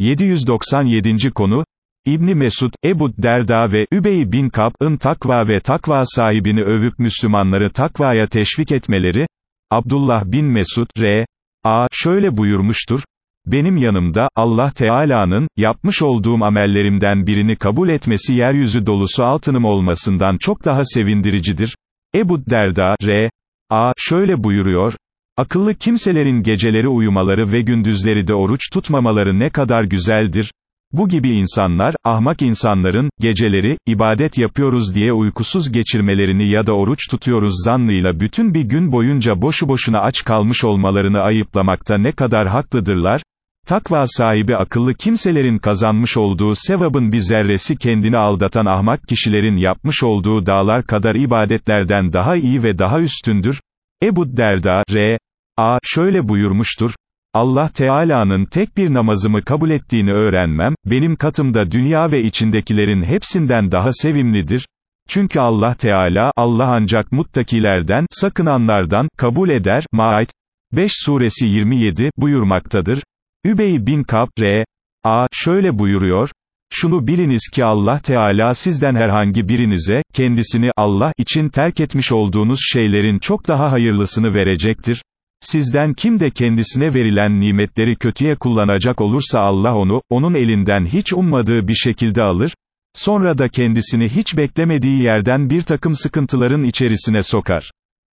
797. konu, İbni Mesud, Ebu Derda ve Übey bin Kab'ın takva ve takva sahibini övüp Müslümanları takvaya teşvik etmeleri, Abdullah bin Mesud, R. A. şöyle buyurmuştur, benim yanımda, Allah Teala'nın, yapmış olduğum amellerimden birini kabul etmesi yeryüzü dolusu altınım olmasından çok daha sevindiricidir. Ebu Derda, R. A. şöyle buyuruyor, akıllı kimselerin geceleri uyumaları ve gündüzleri de oruç tutmamaları ne kadar güzeldir, bu gibi insanlar, ahmak insanların, geceleri, ibadet yapıyoruz diye uykusuz geçirmelerini ya da oruç tutuyoruz zannıyla bütün bir gün boyunca boşu boşuna aç kalmış olmalarını ayıplamakta ne kadar haklıdırlar, Takva sahibi akıllı kimselerin kazanmış olduğu sevabın bir zerresi kendini aldatan ahmak kişilerin yapmış olduğu dağlar kadar ibadetlerden daha iyi ve daha üstündür. Ebu Derda, R. A. şöyle buyurmuştur, Allah Teala'nın tek bir namazımı kabul ettiğini öğrenmem, benim katımda dünya ve içindekilerin hepsinden daha sevimlidir. Çünkü Allah Teala, Allah ancak muttakilerden, sakınanlardan, kabul eder, Maid, 5 suresi 27, buyurmaktadır. Übey bin Kab, R. A. şöyle buyuruyor, şunu biliniz ki Allah Teala sizden herhangi birinize, kendisini, Allah için terk etmiş olduğunuz şeylerin çok daha hayırlısını verecektir. Sizden kim de kendisine verilen nimetleri kötüye kullanacak olursa Allah onu, onun elinden hiç ummadığı bir şekilde alır, sonra da kendisini hiç beklemediği yerden bir takım sıkıntıların içerisine sokar.